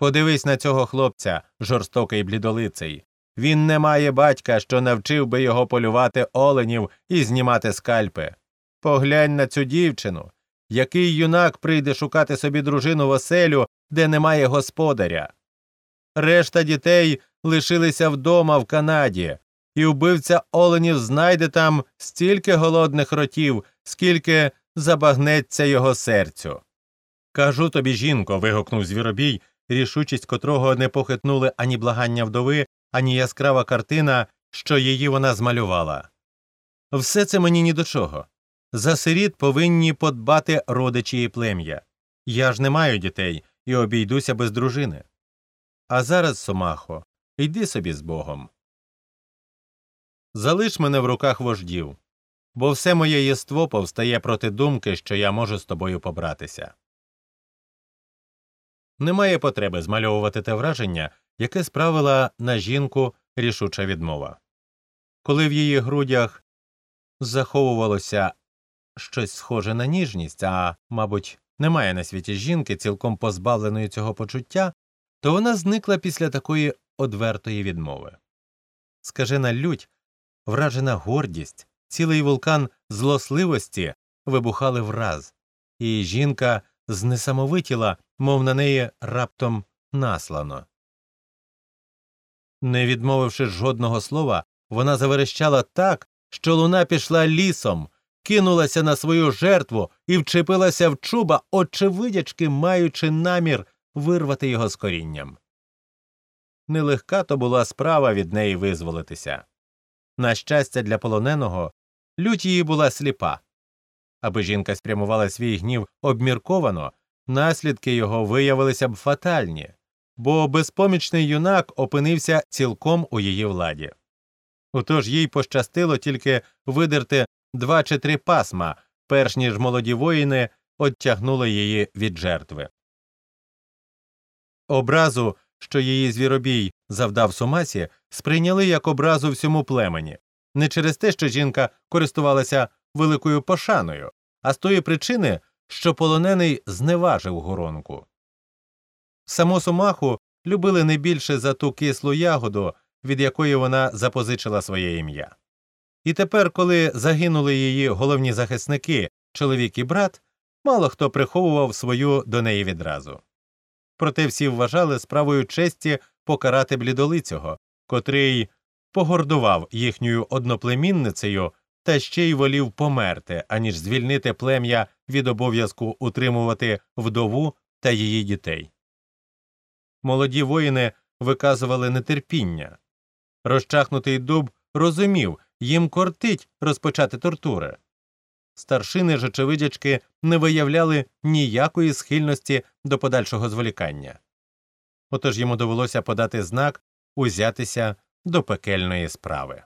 Подивись на цього хлопця, жорстокий блідолиций. Він не має батька, що навчив би його полювати оленів і знімати скальпи. Поглянь на цю дівчину. Який юнак прийде шукати собі дружину в оселю, де немає господаря? Решта дітей лишилися вдома в Канаді, і вбивця оленів знайде там стільки голодних ротів, скільки забагнеться його серцю. Кажу тобі, жінко. вигукнув звіробій, рішучість котрого не похитнули ані благання вдови, ані яскрава картина, що її вона змалювала. Все це мені ні до чого. За сиріт повинні подбати родичі і плем'я. Я ж не маю дітей і обійдуся без дружини. А зараз, Сомахо, йди собі з Богом. Залиш мене в руках вождів, бо все моє єство повстає проти думки, що я можу з тобою побратися. Немає потреби змальовувати те враження, яке справила на жінку рішуча відмова. Коли в її грудях заховувалося щось схоже на ніжність, а, мабуть, немає на світі жінки, цілком позбавленої цього почуття, то вона зникла після такої одвертої відмови. Скажена лють, вражена гордість, цілий вулкан злосливості вибухали враз, і жінка знесамовитіла, мов на неї раптом наслано. Не відмовивши жодного слова, вона заверещала так, що луна пішла лісом, кинулася на свою жертву і вчепилася в чуба, очевидячки маючи намір вирвати його з корінням. Нелегка то була справа від неї визволитися. На щастя, для полоненого лють її була сліпа. Аби жінка спрямувала свій гнів обмірковано, наслідки його виявилися б фатальні, бо безпомічний юнак опинився цілком у її владі. Отож їй пощастило тільки видерти два чи три пасма, перш ніж молоді воїни оттягнули її від жертви. Образу, що її звіробій завдав Сумасі, сприйняли як образу всьому племені, не через те, що жінка користувалася великою пошаною, а з тої причини, що полонений зневажив горонку. Саму Сумаху любили не більше за ту кислу ягоду, від якої вона запозичила своє ім'я. І тепер, коли загинули її головні захисники, чоловік і брат, мало хто приховував свою до неї відразу. Проте всі вважали справою честі покарати блідолицього, котрий погордував їхньою одноплемінницею та ще й волів померти, аніж звільнити плем'я від обов'язку утримувати вдову та її дітей. Молоді воїни виказували нетерпіння. Розчахнутий дуб розумів, їм кортить розпочати тортури. Старшини ж очевидячки не виявляли ніякої схильності до подальшого зволікання. Отож йому довелося подати знак узятися до пекельної справи.